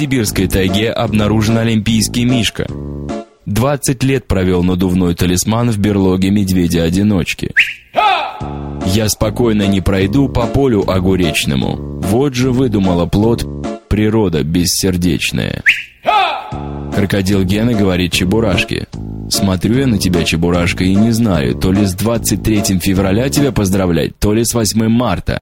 сибирской тайге обнаружен олимпийский мишка. 20 лет провел надувной талисман в берлоге медведя-одиночки. Я спокойно не пройду по полю огуречному. Вот же выдумала плод природа бессердечная. Крокодил Гена говорит Чебурашке. Смотрю я на тебя, Чебурашка, и не знаю, то ли с 23 февраля тебя поздравлять, то ли с 8 марта.